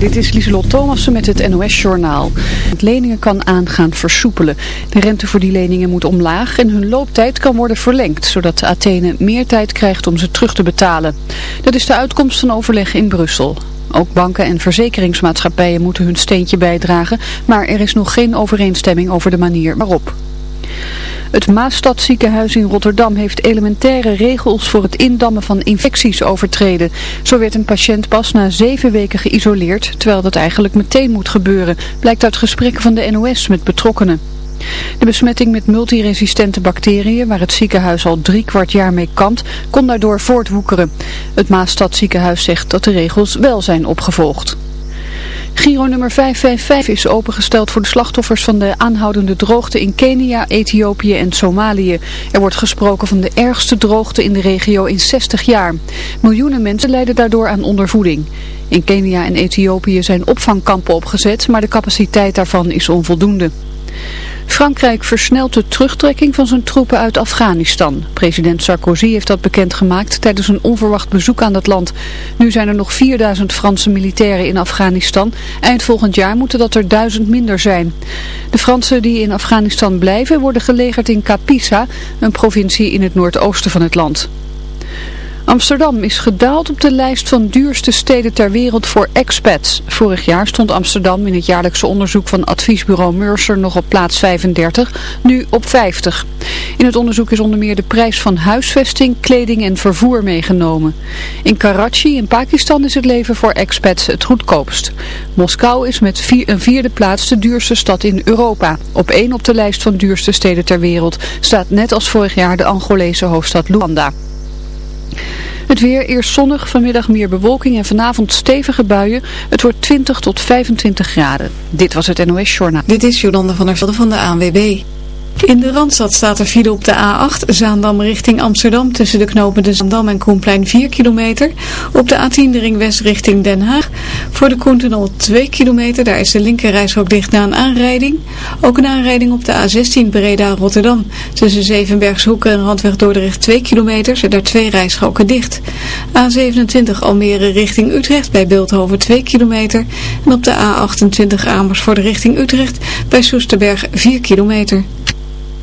Dit is Lieselot Thomassen met het NOS-journaal. Het leningen kan aangaan versoepelen. De rente voor die leningen moet omlaag en hun looptijd kan worden verlengd, zodat Athene meer tijd krijgt om ze terug te betalen. Dat is de uitkomst van overleg in Brussel. Ook banken en verzekeringsmaatschappijen moeten hun steentje bijdragen, maar er is nog geen overeenstemming over de manier waarop. Het Maastadziekenhuis in Rotterdam heeft elementaire regels voor het indammen van infecties overtreden. Zo werd een patiënt pas na zeven weken geïsoleerd, terwijl dat eigenlijk meteen moet gebeuren, blijkt uit gesprekken van de NOS met betrokkenen. De besmetting met multiresistente bacteriën, waar het ziekenhuis al drie kwart jaar mee kampt, kon daardoor voortwoekeren. Het Maastadziekenhuis zegt dat de regels wel zijn opgevolgd. Giro nummer 555 is opengesteld voor de slachtoffers van de aanhoudende droogte in Kenia, Ethiopië en Somalië. Er wordt gesproken van de ergste droogte in de regio in 60 jaar. Miljoenen mensen lijden daardoor aan ondervoeding. In Kenia en Ethiopië zijn opvangkampen opgezet, maar de capaciteit daarvan is onvoldoende. Frankrijk versnelt de terugtrekking van zijn troepen uit Afghanistan. President Sarkozy heeft dat bekendgemaakt tijdens een onverwacht bezoek aan dat land. Nu zijn er nog 4000 Franse militairen in Afghanistan. Eind volgend jaar moeten dat er duizend minder zijn. De Fransen die in Afghanistan blijven worden gelegerd in Kapisa, een provincie in het noordoosten van het land. Amsterdam is gedaald op de lijst van duurste steden ter wereld voor expats. Vorig jaar stond Amsterdam in het jaarlijkse onderzoek van adviesbureau Mercer nog op plaats 35, nu op 50. In het onderzoek is onder meer de prijs van huisvesting, kleding en vervoer meegenomen. In Karachi in Pakistan is het leven voor expats het goedkoopst. Moskou is met een vierde plaats de duurste stad in Europa. Op één op de lijst van duurste steden ter wereld staat net als vorig jaar de Angolese hoofdstad Luanda. Het weer eerst zonnig, vanmiddag meer bewolking en vanavond stevige buien. Het wordt 20 tot 25 graden. Dit was het NOS Journaal. Dit is Jolanda van der Velde van de ANWB. In de Randstad staat er file op de A8 Zaandam richting Amsterdam tussen de knopen de Zaandam en Koenplein 4 kilometer. Op de A10 de ring west richting Den Haag. Voor de Koentunnel 2 kilometer, daar is de linkerrijstrook dicht na een aanrijding. Ook een aanrijding op de A16 Breda Rotterdam. Tussen Zevenbergshoeken en Randweg Dordrecht 2 kilometer zijn daar twee rijstroken dicht. A27 Almere richting Utrecht bij Beeldhoven 2 kilometer. En op de A28 Amersfoort richting Utrecht bij Soesterberg 4 kilometer.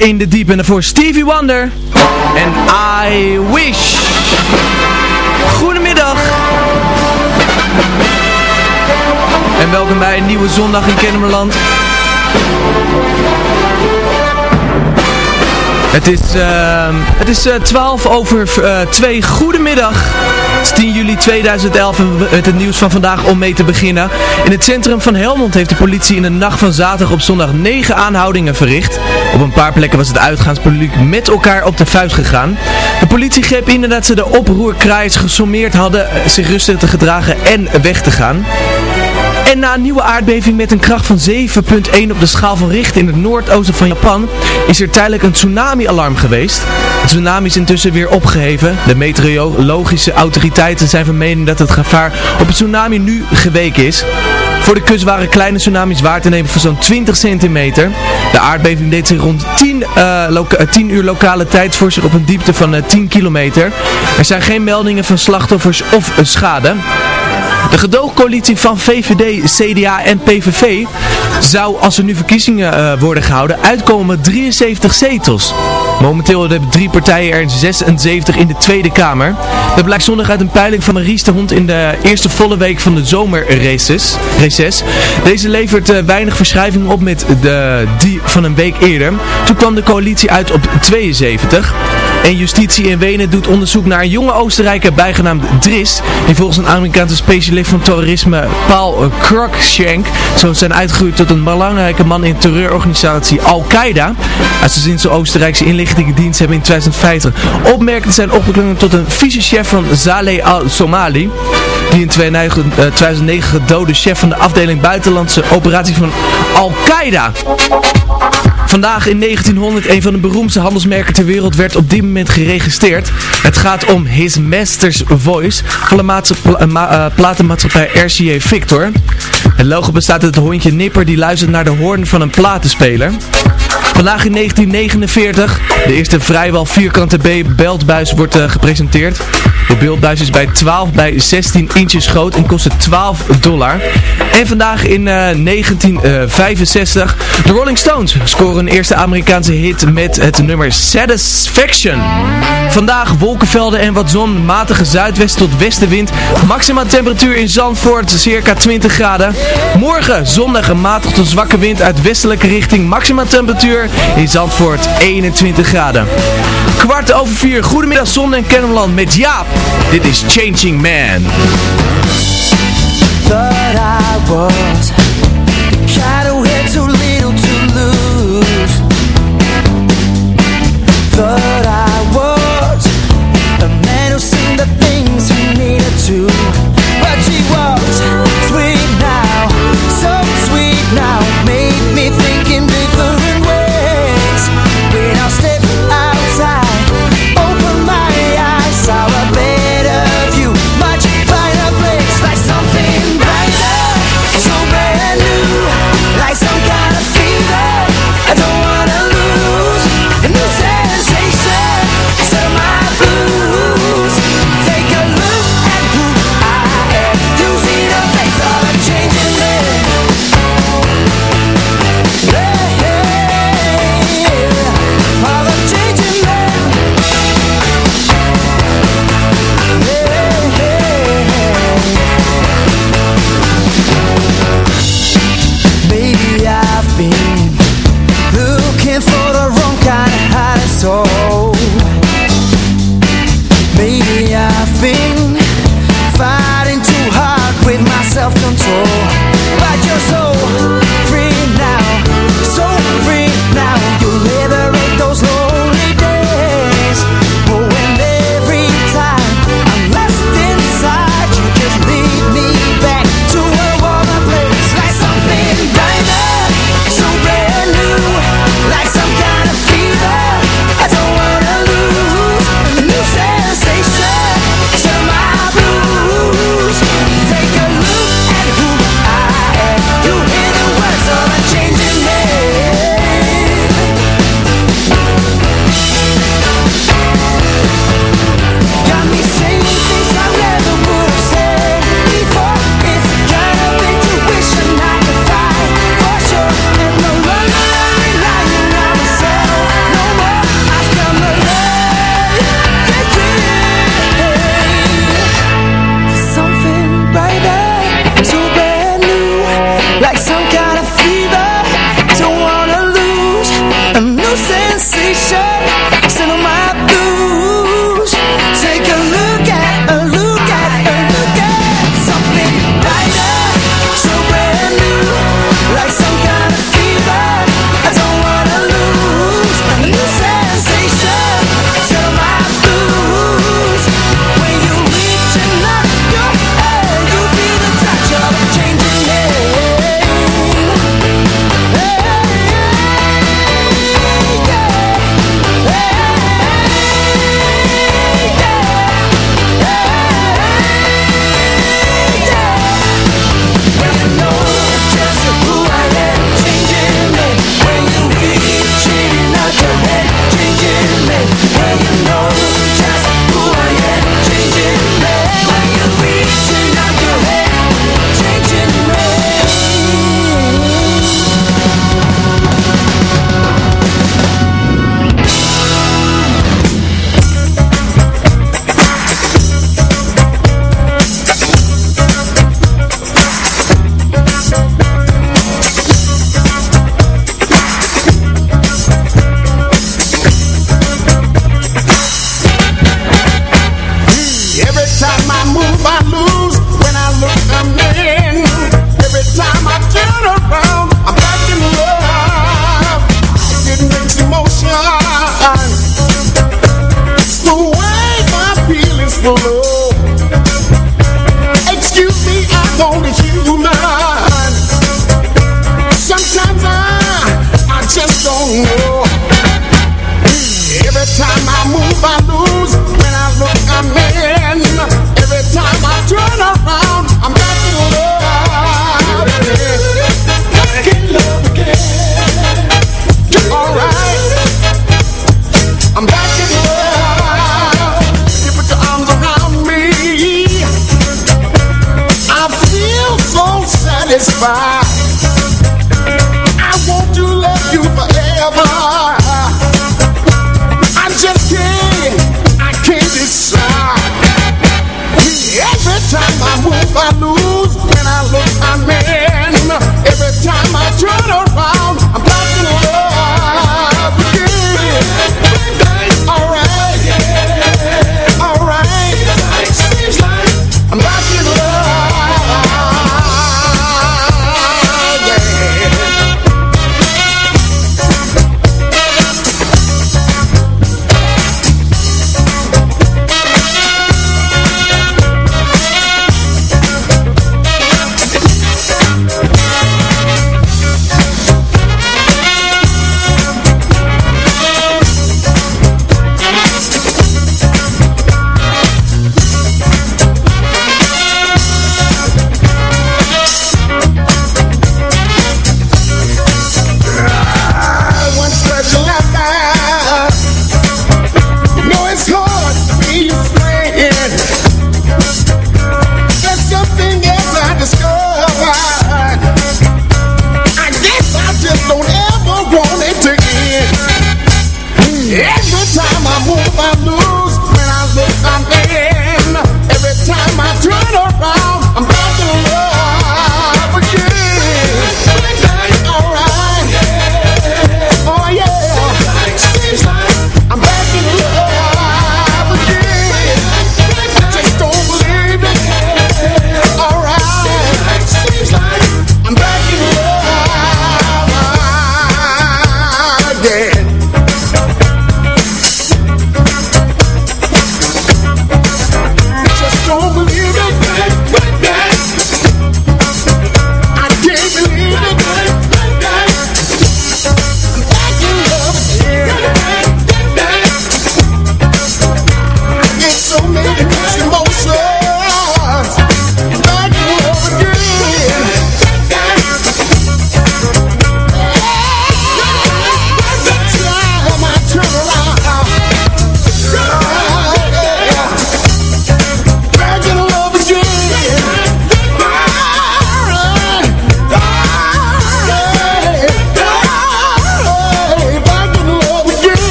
In the Deep. En daarvoor Stevie Wonder. En I Wish. Goedemiddag. En welkom bij een nieuwe zondag in Kennemerland. Het is, ehm, het is eh, 12 over eh 2. Goedemiddag. Het is 10 juli 2011 en we- het, nieuws van vandaag om mee te beginnen. In het centrum van Helmond heeft de politie in de nacht van zaterdag op zondag 9 aanhoudingen verricht. Op een paar plekken was het uitgaanspubliek met elkaar op de vuist gegaan. De politie greep in nadat ze de oproerkraaiers gesommeerd hadden zich rustig te gedragen en weg te gaan. En na een nieuwe aardbeving met een kracht van 7.1 op de schaal van Richter in het noordoosten van Japan is er tijdelijk een tsunami-alarm geweest. De tsunami is intussen weer opgeheven. De meteorologische autoriteiten zijn van mening dat het gevaar op een tsunami nu geweken is. Voor de kust waren kleine tsunamis waar te nemen van zo'n 20 centimeter. De aardbeving deed zich rond 10, eh, loka- eh, 10 uur lokale tijd voor zich op een diepte van eh, 10 kilometer. Er zijn geen meldingen van slachtoffers of eh, schade. De gedoogcoalitie van VVD, CDA en PVV zou, als er nu verkiezingen uh, worden gehouden, uitkomen met 73 zetels. Momenteel hebben drie partijen er 76 in de Tweede Kamer. Dat blijkt zondag uit een peiling van Maries de Hond in de eerste volle week van de zomerreces. Deze levert uh, weinig verschuiving op met de, die van een week eerder. Toen kwam de coalitie uit op 72. En justitie in Wenen doet onderzoek naar een jonge Oostenrijker bijgenaamd Dris, die volgens een Amerikaanse specialist van terrorisme Paul Cruikshank zou zijn uitgegroeid tot een belangrijke man in terreurorganisatie Al-Qaeda. Zijn de Oostenrijkse inlichtingendienst hebben in 2050 opmerkend zijn opgeklommen tot een vice-chef van Zaleh al-Somali, die in 2009 gedode chef van de afdeling buitenlandse operaties van Al-Qaeda. Vandaag in 1900 een van de beroemdste handelsmerken ter wereld werd op dit moment geregistreerd. Het gaat om His Master's Voice van de uh, platenmaatschappij RCA Victor. Het logo bestaat uit het hondje Nipper die luistert naar de hoorn van een platenspeler. Vandaag in 1949, de eerste vrijwel vierkante B-beltbuis wordt uh, gepresenteerd. De beeldbuis is bij 12 bij 16 inches groot en kostte 12 dollar. En vandaag in uh, 1965, de Rolling Stones scoren een eerste Amerikaanse hit met het nummer Satisfaction. Vandaag wolkenvelden en wat zon, matige zuidwest tot westenwind. Maximaal temperatuur in Zandvoort circa 20 graden. Morgen zondag een matige tot zwakke wind uit westelijke richting. Maximaal temperatuur in Zandvoort 21 graden. Kwart over vier, goedemiddag zon en Kennemerland met Jaap. Dit is Changing Man.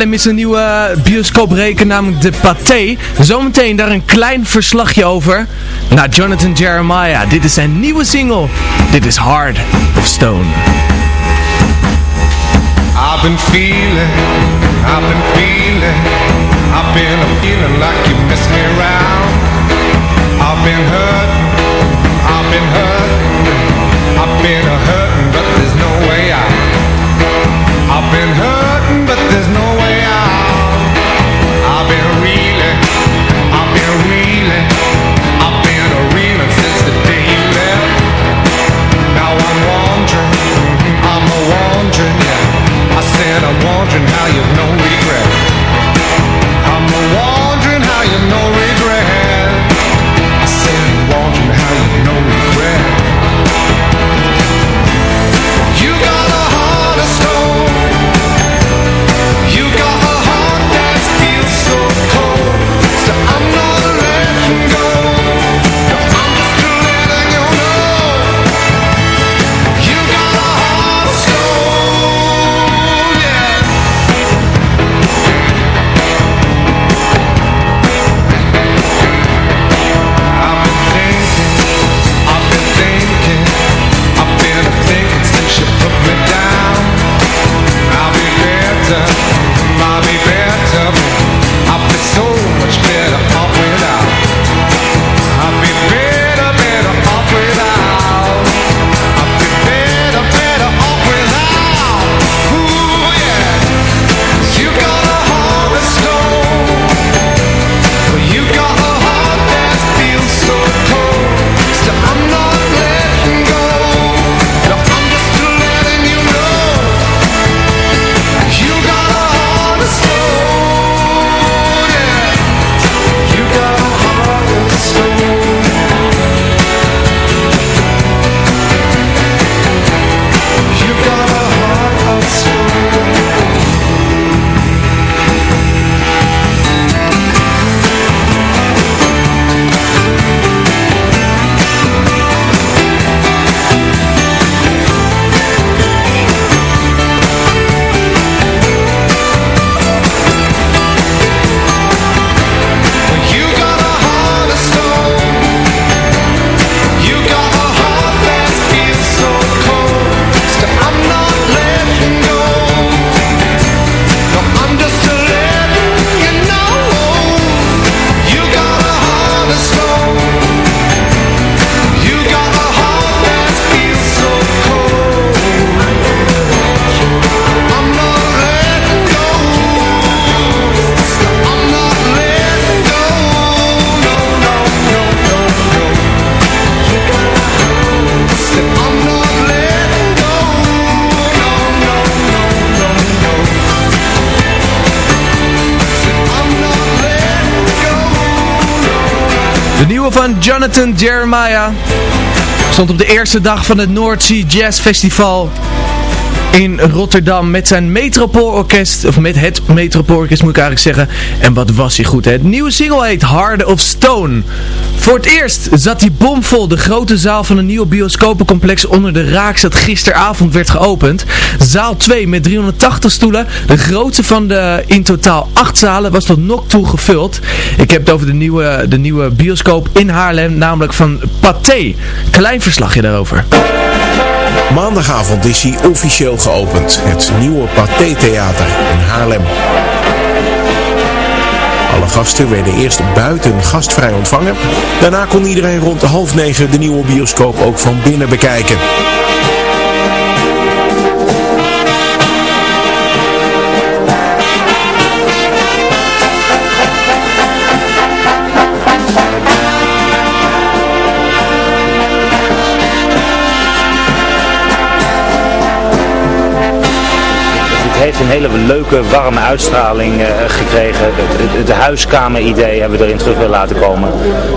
Haarlem is een nieuwe bioscoopreken namelijk de Pathé. Zometeen daar een klein verslagje over. Naar Jonathan Jeremiah. Dit is zijn nieuwe single. Dit is Hard of Stone. Feeling, feeling, been feeling like you. Van Jonathan Jeremiah. Stond op de eerste dag van het North Sea Jazz Festival in Rotterdam met zijn Metropoolorkest, of met het Metropoolorkest moet ik eigenlijk zeggen. En wat was hij goed. Het nieuwe single heet Hard of Stone. Voor het eerst zat die bomvol. De grote zaal van een nieuwe bioscopencomplex onder de raaks dat gisteravond werd geopend. Zaal 2 met 380 stoelen. De grootste van de in totaal 8 zalen was tot nok toe gevuld. Ik heb het over de nieuwe, de nieuwe bioscoop in Haarlem, namelijk van Pathé. Klein verslagje daarover. Maandagavond is hij officieel geopend, het nieuwe Pathé Theater in Haarlem. Alle gasten werden eerst buiten gastvrij ontvangen. Daarna kon iedereen rond half negen de nieuwe bioscoop ook van binnen bekijken. Een hele leuke, warme uitstraling uh, gekregen. Het, het, huiskamer-idee hebben we erin terug willen laten komen.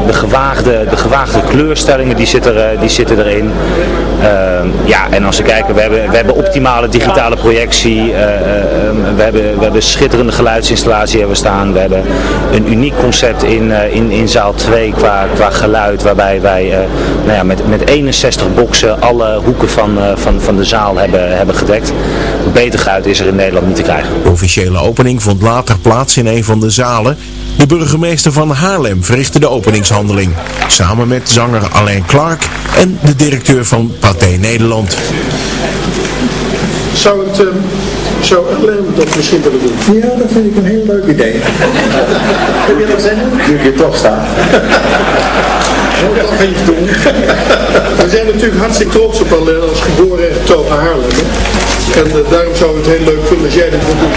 De gewaagde, de gewaagde kleurstellingen die zitten, er, die zitten erin. Uh, ja, en als we kijken, we hebben, we hebben optimale digitale projectie. Uh, we, hebben, we hebben schitterende geluidsinstallatie hebben staan. We hebben een uniek concept in, in, in zaal 2 qua, qua geluid. Waarbij wij nou ja, met, met 61 boxen alle hoeken van, van, van de zaal hebben, hebben gedekt. Beter geluid is er in Nederland niet te krijgen. De officiële opening vond later plaats in een van de zalen. De burgemeester van Haarlem verrichtte de openingshandeling. Samen met zanger Alain Clark en de directeur van Pathé Nederland. Zou het... Um... Zou Alain dat misschien willen doen? Ja, dat vind ik een heel leuk idee. Heb je dat zeggen? Nu ik hier toch sta. We zijn natuurlijk hartstikke trots op Alain als geboren en getogen Haarlem. En uh, daarom zou het heel leuk vinden als jij dit wilt doen.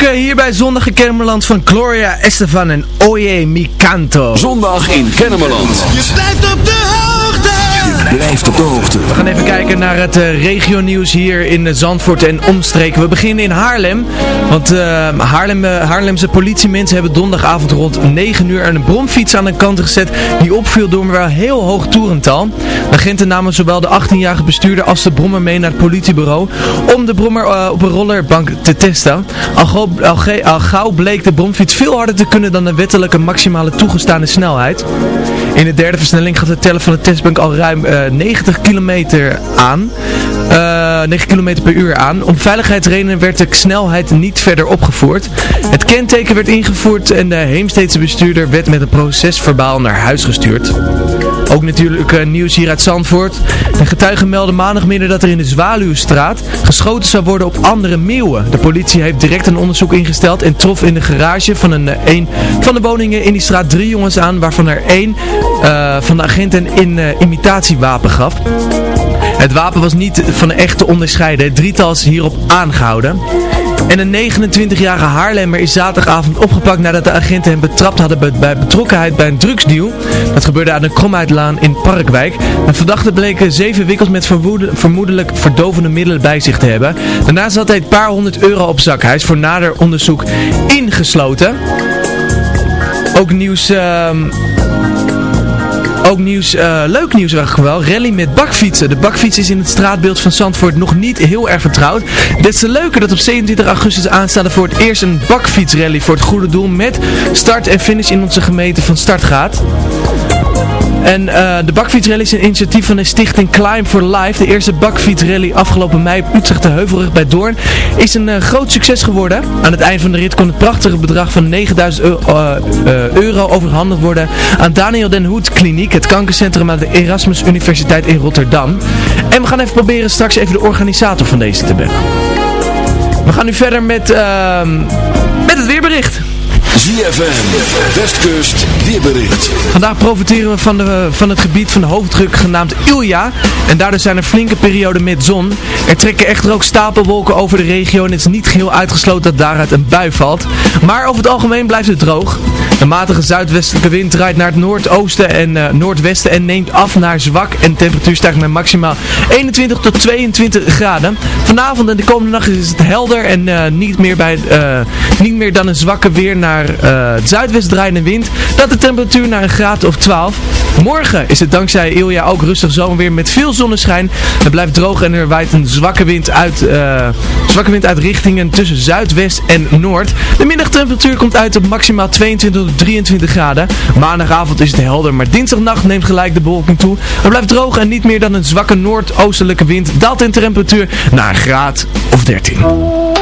Hier bij Zondag in Kennemerland van Gloria Estefan en Oye Mi Canto. Zondag in Kennemerland. Je blijft op de. De hoogte. We gaan even kijken naar het uh, regionieuws hier in Zandvoort en omstreken. We beginnen in Haarlem. Want uh, Haarlem, Haarlemse politiemensen hebben donderdagavond rond 9 uur een bromfiets aan de kant gezet. Die opviel door een wel heel hoog toerental. De agenten namen zowel de 18-jarige bestuurder als de brommer mee naar het politiebureau. Om de brommer op een rollerbank te testen. Al, al gauw bleek de bromfiets veel harder te kunnen dan de wettelijke maximale toegestane snelheid. In de derde versnelling gaat het tellen van de testbank al ruim uh, 90 kilometer aan. Uh, 9 km per uur aan. Om veiligheidsredenen werd de snelheid niet verder opgevoerd. Het kenteken werd ingevoerd en de Heemsteedse bestuurder werd met een procesverbaal naar huis gestuurd. Ook natuurlijk uh, nieuws hier uit Zandvoort. De getuigen melden maandagmiddag dat er in de Zwaluwstraat geschoten zou worden op andere meeuwen. De politie heeft direct een onderzoek ingesteld en trof in de garage van een, een van de woningen in die straat drie jongens aan, waarvan er één uh, van de agenten uh, imitatiewapen gaf. Het wapen was niet van een echt te onderscheiden. Het drietal is hierop aangehouden. En een 29-jarige Haarlemmer is zaterdagavond opgepakt nadat de agenten hem betrapt hadden bij, betrokkenheid bij een drugsdeal. Dat gebeurde aan de Kromuitlaan in Parkwijk. De verdachte bleken zeven wikkels met vermoedelijk verdovende middelen bij zich te hebben. Daarnaast had hij een paar honderd euro op zak. Hij is voor nader onderzoek ingesloten. Ook nieuws... Uh, ook nieuws, uh, leuk nieuws eigenlijk wel. Rally met bakfietsen. De bakfiets is in het straatbeeld van Zandvoort nog niet heel erg vertrouwd. Des te leuker dat op 27 augustus aanstaande voor het eerst een bakfietsrally voor het goede doel met start en finish in onze gemeente van start gaat. En uh, de bakfietsrally is een initiatief van de stichting Climb for Life. De eerste bakfietsrally afgelopen mei op Utrecht de Heuvelrug bij Doorn is een uh, groot succes geworden. Aan het eind van de rit kon het prachtige bedrag van 9000 euro, uh, euro overhandigd worden aan Daniel Den Hoed Kliniek, het kankercentrum aan de Erasmus Universiteit in Rotterdam. En we gaan even proberen straks even de organisator van deze te bellen. We gaan nu verder met, met het weerbericht. ZFM, Westkust, weerbericht. Vandaag profiteren we van, de, van het gebied van de hoofddruk genaamd Ilja. En daardoor zijn er flinke perioden met zon. Er trekken echter ook stapelwolken over de regio en het is niet geheel uitgesloten dat daaruit een bui valt. Maar over het algemeen blijft het droog. De matige zuidwestelijke wind draait naar het noordoosten en uh, noordwesten en neemt af naar zwak. En de temperatuur stijgt naar maximaal 21 tot 22 graden. Vanavond en de komende nacht is het helder en uh, niet, meer bij, uh, niet meer dan een zwakke weer naar uh, het zuidwest draaiende wind. Dat de temperatuur naar een graad of 12. Morgen is het dankzij Ilja ook rustig zomerweer met veel zonneschijn. Het blijft droog en er waait een zwakke wind uit, zwakke wind uit richtingen tussen zuidwest en noord. De middagtemperatuur komt uit op maximaal 22 tot 23 graden. Maandagavond is het helder, maar dinsdagnacht neemt gelijk de bewolking toe. Het blijft droog en niet meer dan een zwakke noordoostelijke wind daalt in temperatuur naar een graad of 13.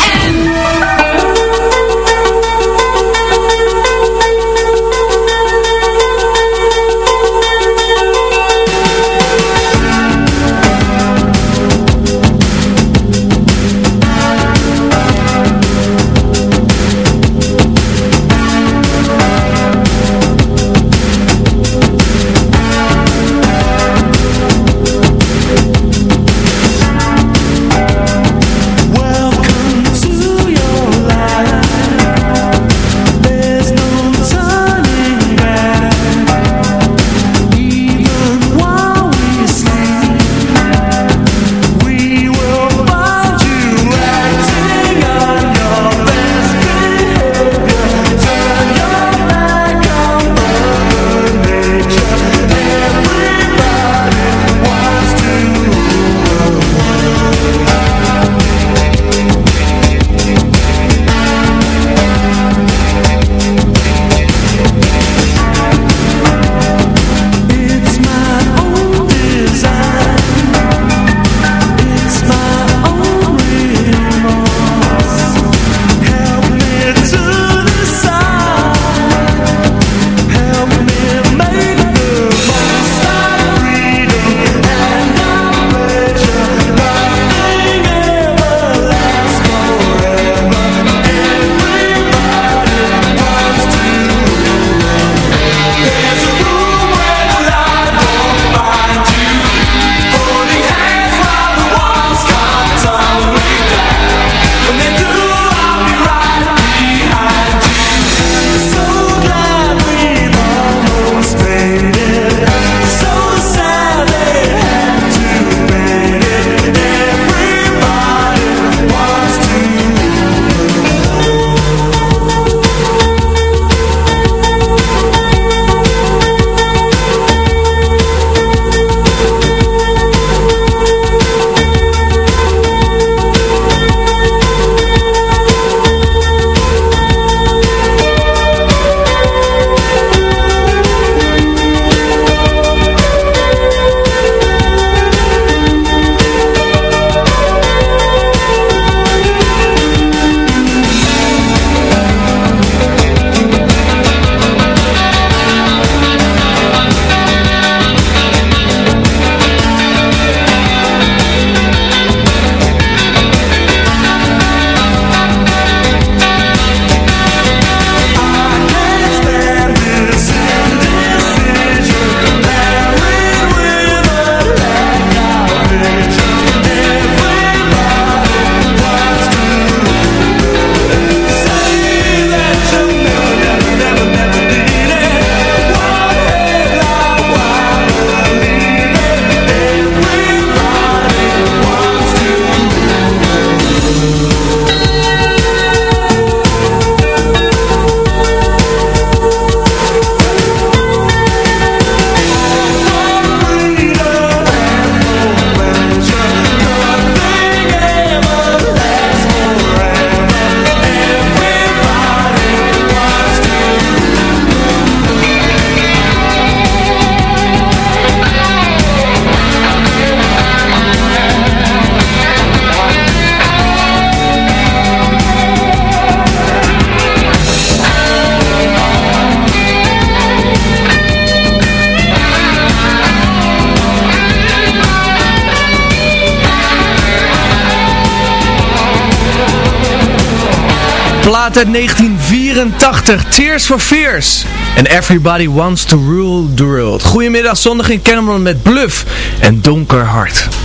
Uit 1984, Tears for Fears. And Everybody Wants to Rule the World. Goedemiddag, zondag in Cameron met Bluff en Donker Hart.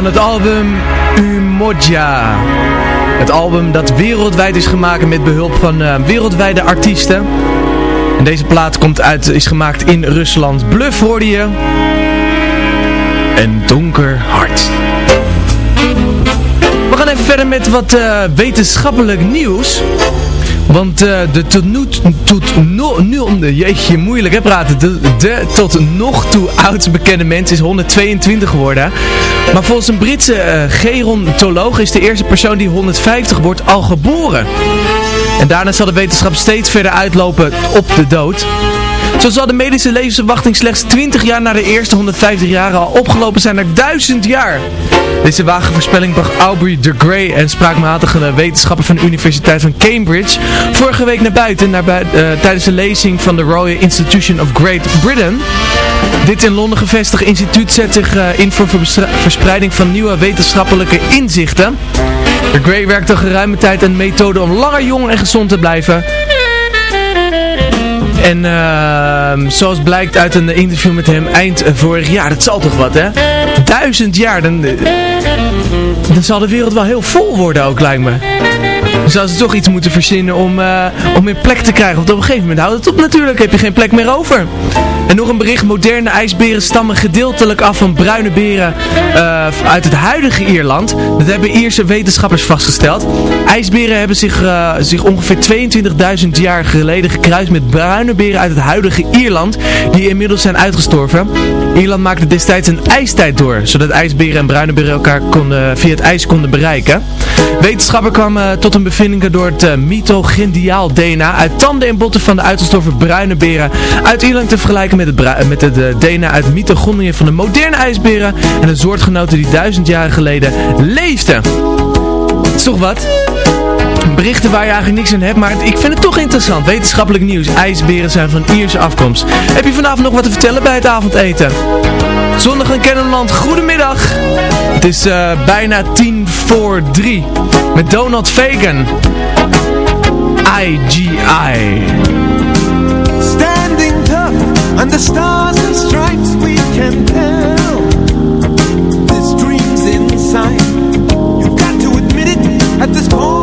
Van het album Umoja. Het album dat wereldwijd is gemaakt met behulp van eh, wereldwijde artiesten. En deze plaat komt uit, is gemaakt in Rusland. Bluff hoorde je. En Donker Hart. We gaan even verder met wat eh, wetenschappelijk nieuws. Want eh, de tot nu, tot no, nu, jeetje moeilijk hè praten, de, tot nog toe oudst bekende mens is 122 geworden. Maar volgens een Britse eh, gerontoloog is de eerste persoon die 150 wordt al geboren. En daarna zal de wetenschap steeds verder uitlopen op de dood. Zo zal de medische levensverwachting slechts 20 jaar na de eerste 150 jaren al opgelopen zijn naar 1000 jaar. Deze wage voorspelling bracht Aubrey de Grey en spraakmatige wetenschapper van de Universiteit van Cambridge vorige week naar buiten naar eh, tijdens de lezing van de Royal Institution of Great Britain. Dit in Londen gevestigde instituut zet zich eh, in voor verspreiding van nieuwe wetenschappelijke inzichten. De Grey werkt al geruime tijd aan methoden om langer jong en gezond te blijven. En ehm, zoals blijkt uit een interview met hem eind vorig jaar, dat zal toch wat hè? Duizend jaar, dan, eh, dan zal de wereld wel heel vol worden ook lijkt me. Dan zou ze toch iets moeten verzinnen om, eh, om meer plek te krijgen. Want op een gegeven moment houdt het op natuurlijk, heb je geen plek meer over. En nog een bericht, moderne ijsberen stammen gedeeltelijk af van bruine beren eh, uit het huidige Ierland. Dat hebben Ierse wetenschappers vastgesteld. IJsberen hebben zich, eh, zich ongeveer 22.000 jaar geleden gekruist met bruine beren uit het huidige Ierland, die inmiddels zijn uitgestorven. Ierland maakte destijds een ijstijd door, zodat ijsberen en bruine beren elkaar konden, via het ijs konden bereiken. Wetenschappers kwamen tot een bevinding door het mitochondriaal DNA uit tanden en botten van de uitgestorven bruine beren uit Ierland te vergelijken met het, met eh, DNA uit mitochondriën van de moderne ijsberen en de soortgenoten die duizend jaar geleden leefden. Is toch wat? Berichten waar je eigenlijk niks aan hebt, maar ik vind het toch interessant. Wetenschappelijk nieuws. IJsberen zijn van Ierse afkomst. Heb je vanavond nog wat te vertellen bij het avondeten? Zondag in Kennemerland, goedemiddag. Het is eh, bijna tien voor drie. Met Donald Fagan. IGI. Tough under stars and stripes we can tell. This dream's inside. You've got to admit it at this point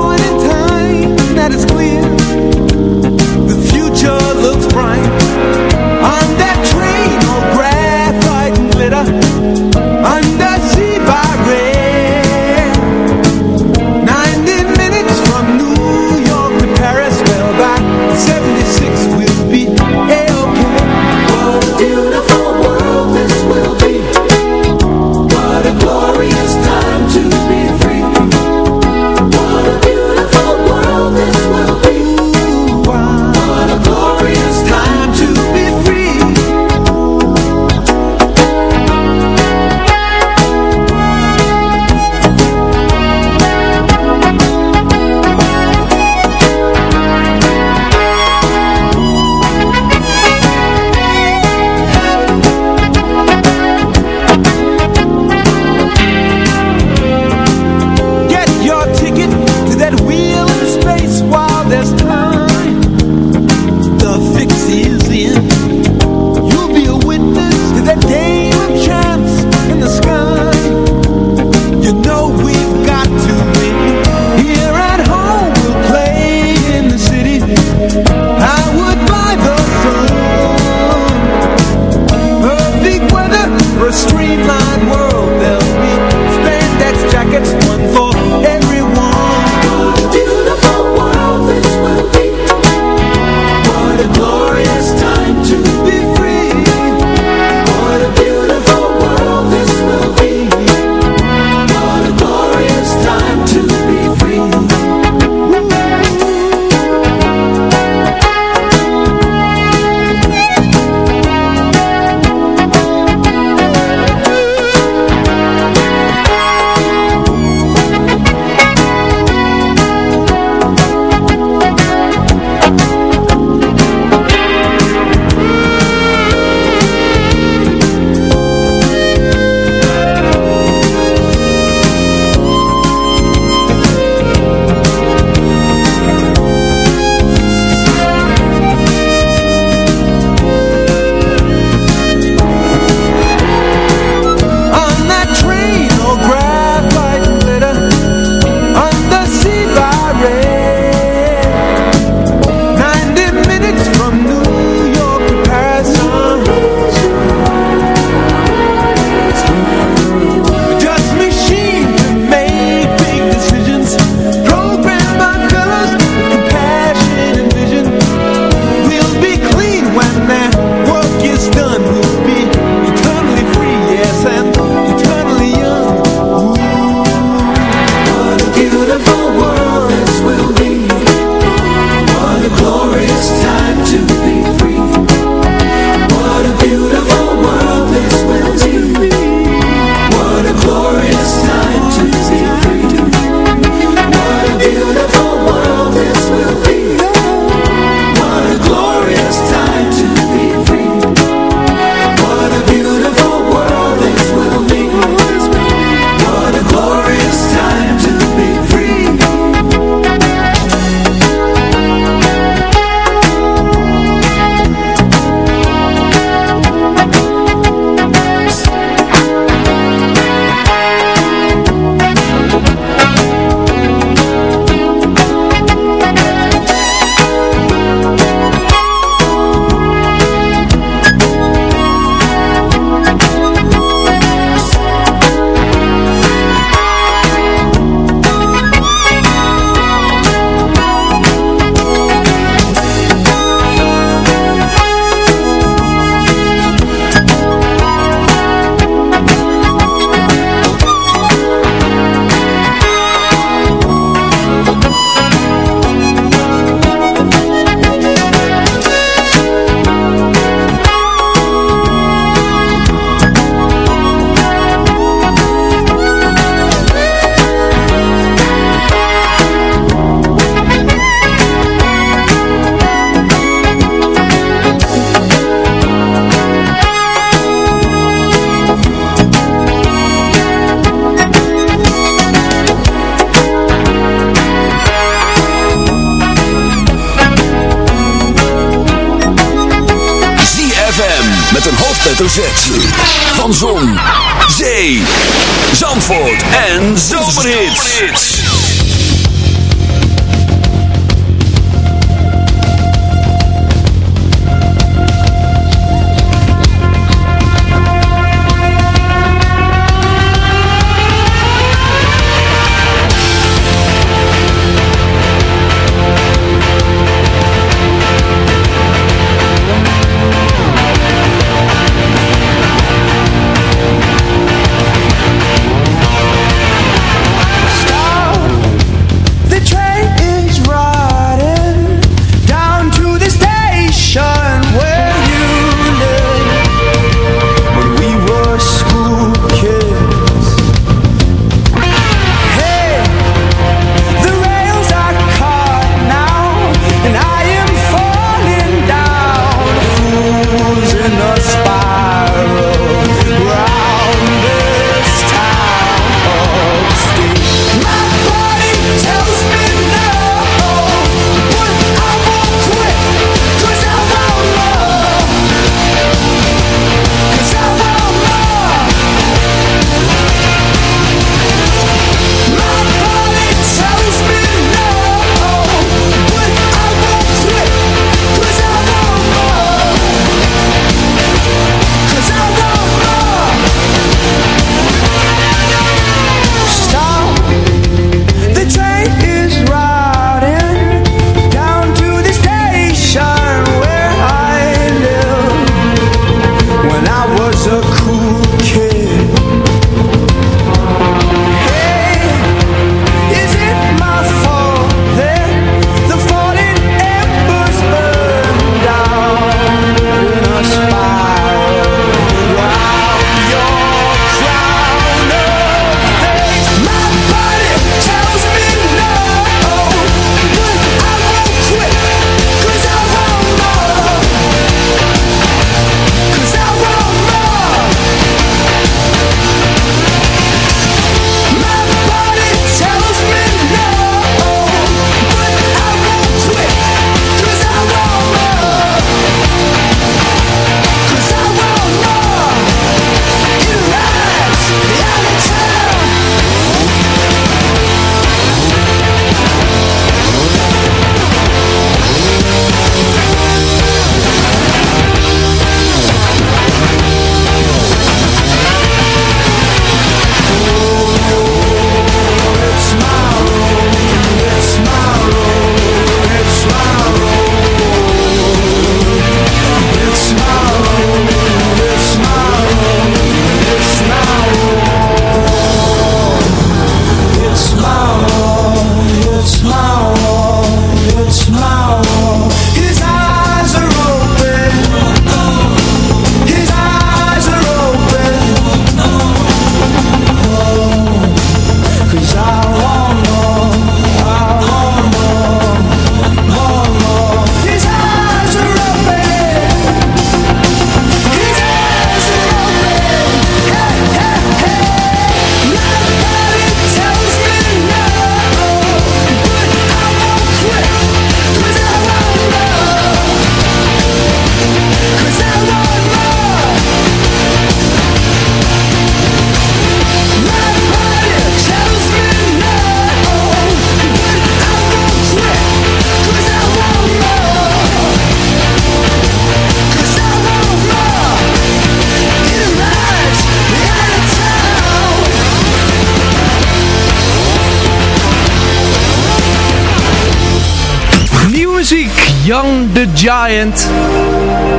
Young the Giant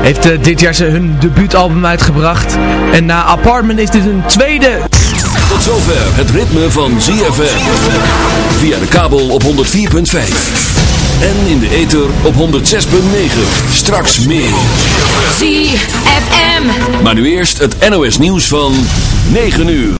heeft uh, dit jaar hun debuutalbum uitgebracht. En na Apartment is dit een tweede... Tot zover het ritme van ZFM. Via de kabel op 104.5. En in de ether op 106.9. Straks meer. ZFM. Maar nu eerst het NOS nieuws van 9 uur.